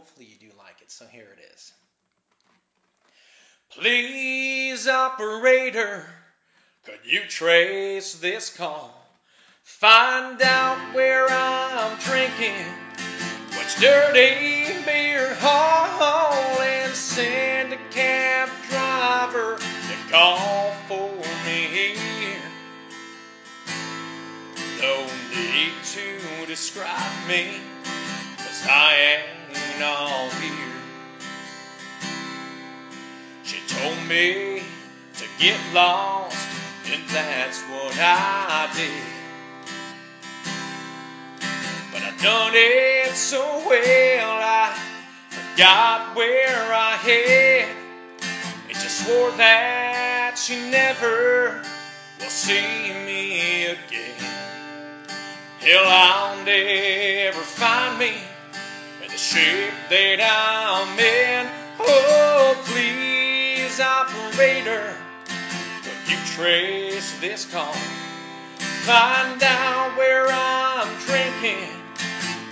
hopefully you do like it. So here it is. Please, operator, could you trace this call? Find out where I'm drinking, which dirty beer hall, and send a cab driver to call for me here. No need to describe me, me to get lost, and that's what I did. But I done it so well, I forgot where I had. And she swore that she never will see me again. Hell, I'll never find me in the shape that I'm in. Operator, could you trace this call? Find out where I'm drinking,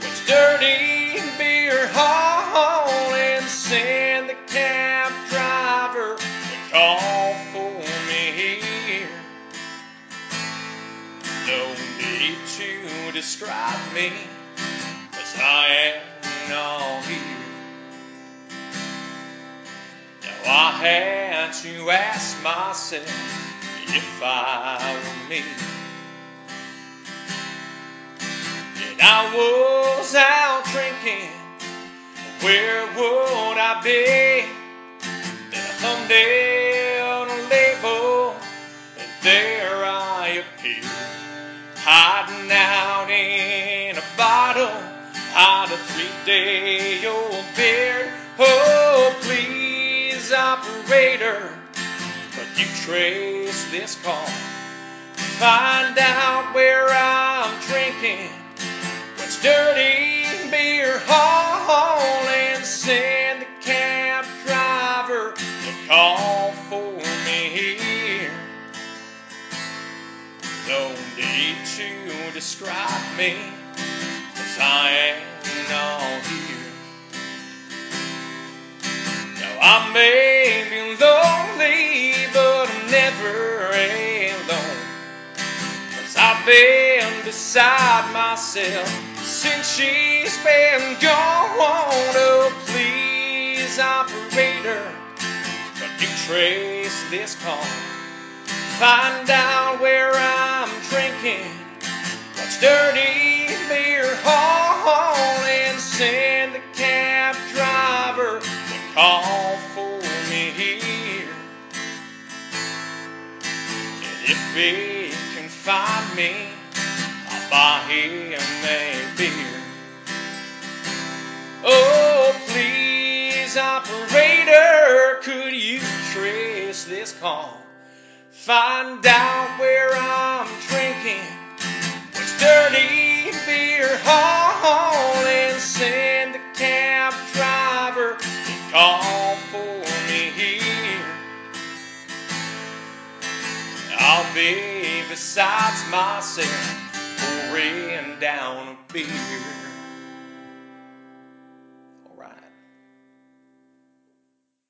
which dirty beer hall, and send the cab driver to call for me here. No need to describe me, cause I am all here. I had to ask myself if I were me. And I was out drinking, where would I be? Then I thumbed down a label, and there I appeared. Hiding out in a bottle, hide a three-day-old operator, but you trace this call? Find out where I'm drinking, which dirty beer hall, and send the cab driver to call for me here. No need to describe me, cause I ain't all here. I may be lonely, but I'm never alone. Cause I've been beside myself since she's been gone. Oh, please, operator, could you trace this call? Find out where I'm drinking, what's dirty beer hall, and send if he can find me, I'll buy him a beer. Oh, please, operator, could you trace this call? Find out where I'm drinking, which dirty beer hall, I'll be besides myself, pouring down a beer.